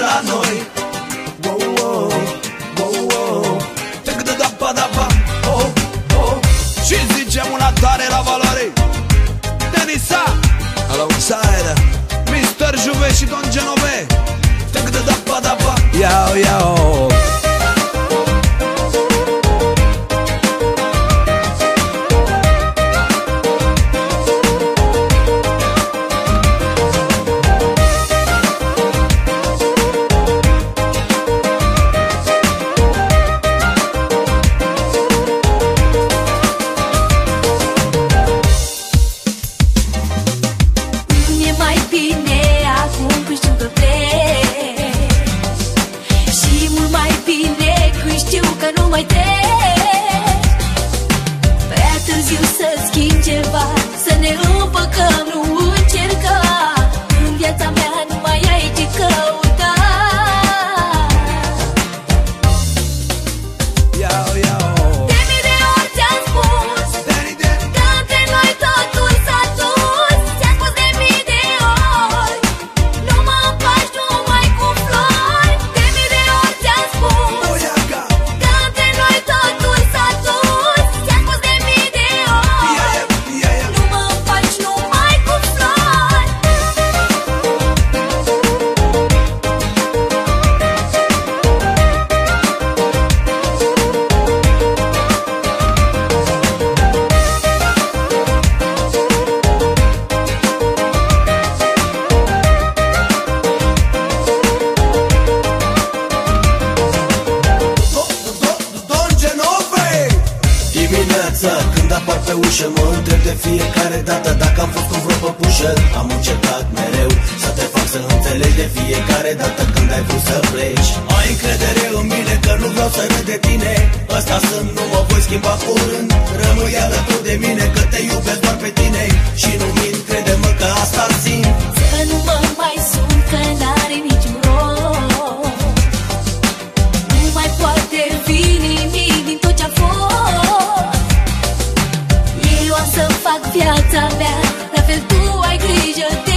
la noi. Wow, wow, wow, wow. Te câte da pa da pa Oh, oh. Și zicem una tare la valoare. Denisa Alongside Mr. Juve și Don Genove. Te câte da pa da pa Iau, iau Dimineața când apar pe ușă Mă întreb de fiecare dată Dacă am fost cu vreo păpușă. Am încercat mereu Să te fac să înțelegi de fiecare dată Când ai vrut să pleci. Ai încredere în mine că nu vreau să râd de tine. Ăsta sunt, nu mă voi schimba curând. Rămâi alături de mine Că te iubesc doar pe tine Și nu viața mea. La fel tu ai grijă de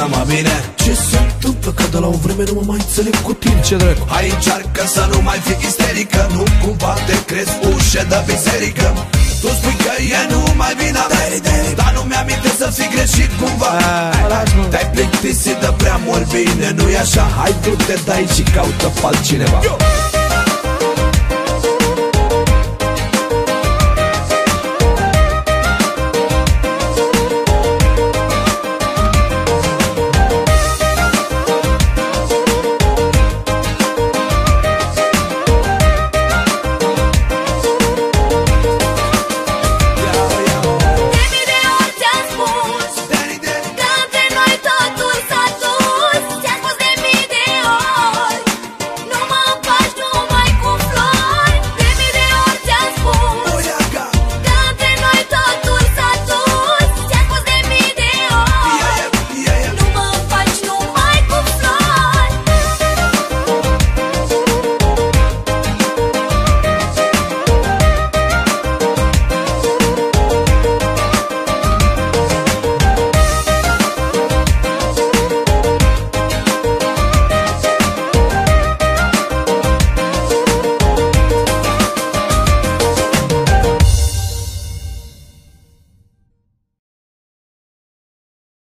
ascultă-mă bine. Ce se întâmplă? Că de la o vreme nu mă mai înțeleg cu tine. Ce dracu? Hai încearcă să nu mai fii isterică. Nu cumva te crezi ușă de biserică. Tu spui că e numai vina mea. Dar nu mi-aminte să fi greșit cumva. Te-ai plictisit de prea mult bine Nu-i așa? Hai du-te de aici și caută pe altcineva